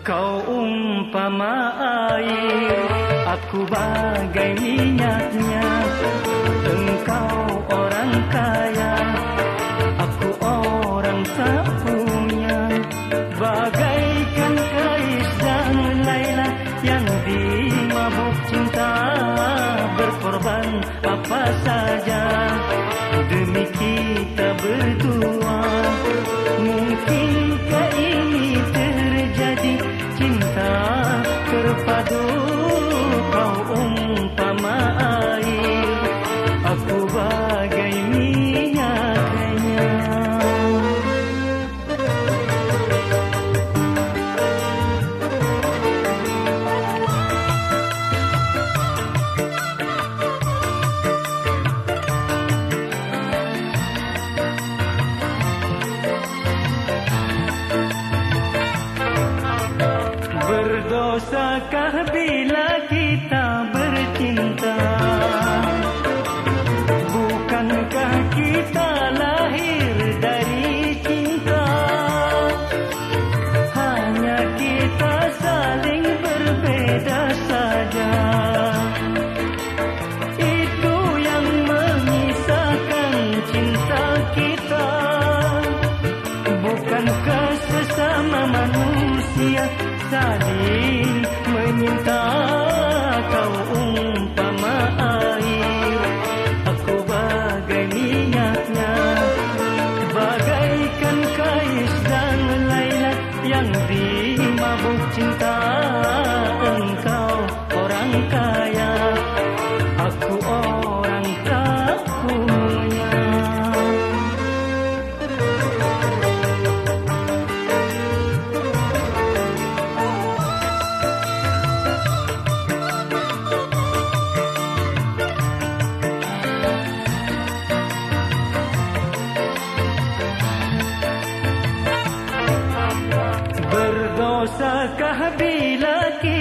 Kau umpama air Aku bagai minyaknya Engkau orang kaya. verdosa kabila ki sekali menyinta kau umpama air. Aku bagai minyaknya bagaikan kais dan lailat yang dimabuk cinta. कहबीला की